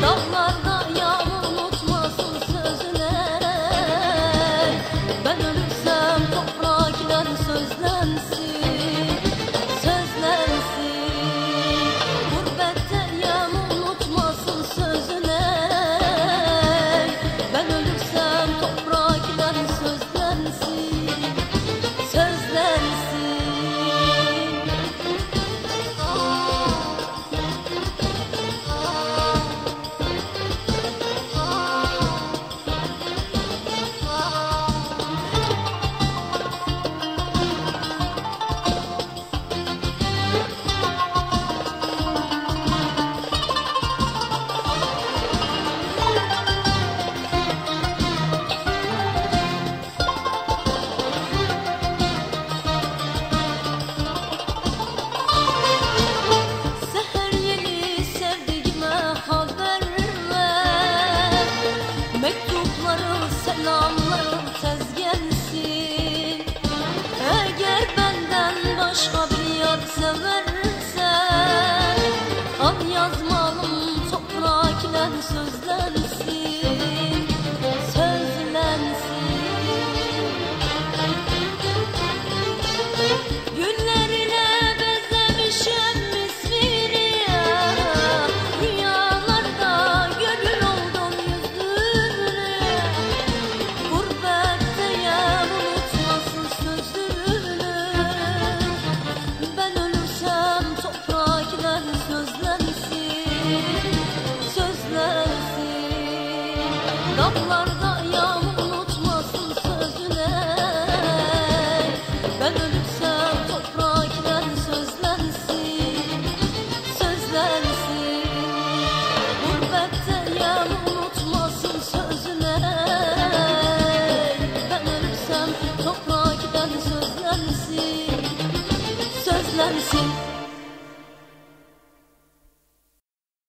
tốt. Selamlarım, selamlarım, selamlarım Damlarda yağmur unutmasın sözüne. Ben ölürsem toprağa giren sözlensin Sözlensin. Gurbette yağmur unutmasın sözüne. Ben ölürsem toprağa giden sözlensin Sözlensin.